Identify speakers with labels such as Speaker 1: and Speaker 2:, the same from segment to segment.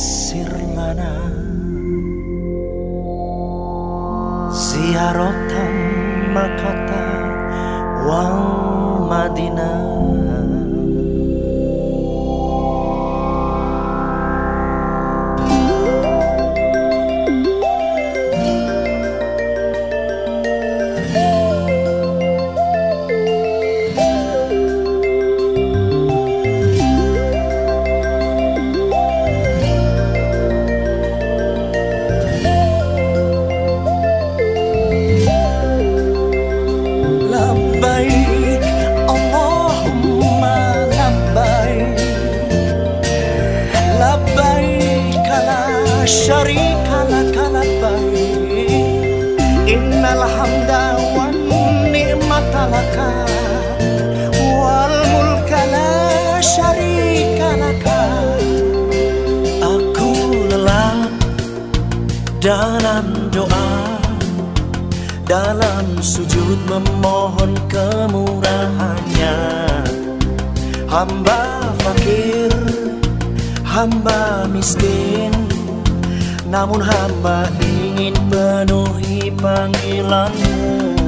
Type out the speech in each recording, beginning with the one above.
Speaker 1: sirlana ziaratan Makata Wang Madinah. Innal hamda wan ni'mata laka wal mulka la syarika laka. Aku lelah dalam doa. Dalam sujud memohon kemurahannya. Hamba fakir hamba miskin namun hamba ingin penuhi panggilanmu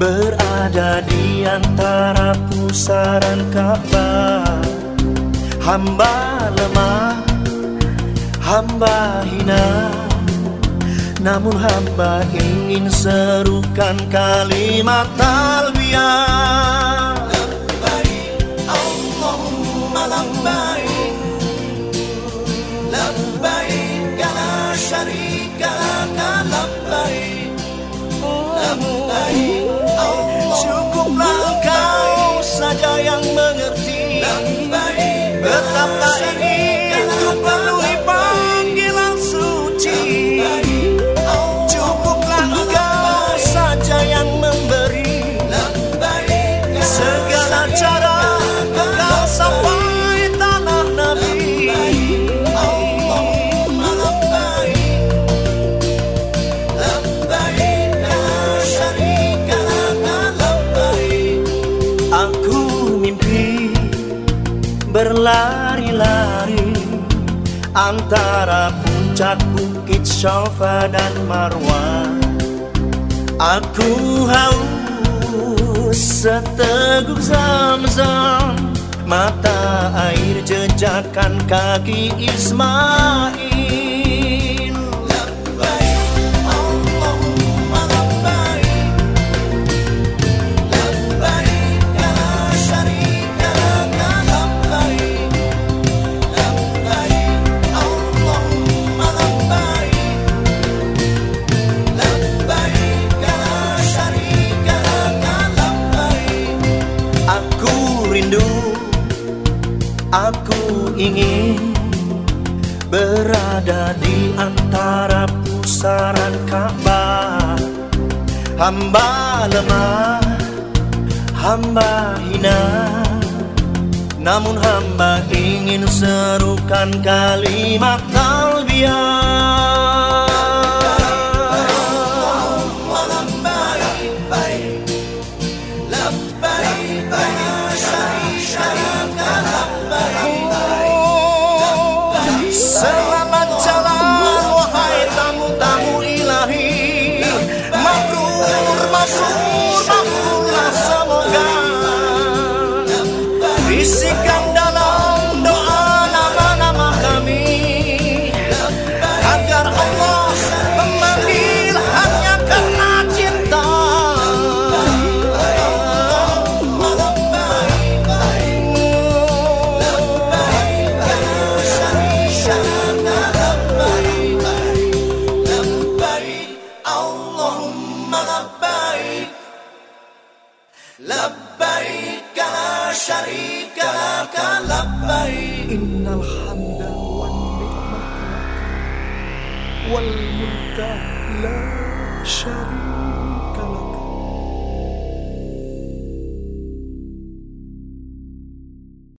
Speaker 1: berada di antara pusaran Ka'bah Hamba lemah, hamba hina. Namun hamba ingin serukan kalimat talbiyah. Allahumma berlari-lari antara puncak bukit Syafa dan Marwah. Aku haus seteguk zam-zam Mata air jejakan kaki Ismail Aku ingin berada di antara pusaran Ka'bah Hamba lemah, hamba hina. Namun hamba ingin serukan kalimat talbiyah Agar Allah memanggil hanya karena cinta لبيك لا شريك لك لبيك إن الحمد والنعمة والملك لا شريك لك.